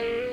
Mm-hmm.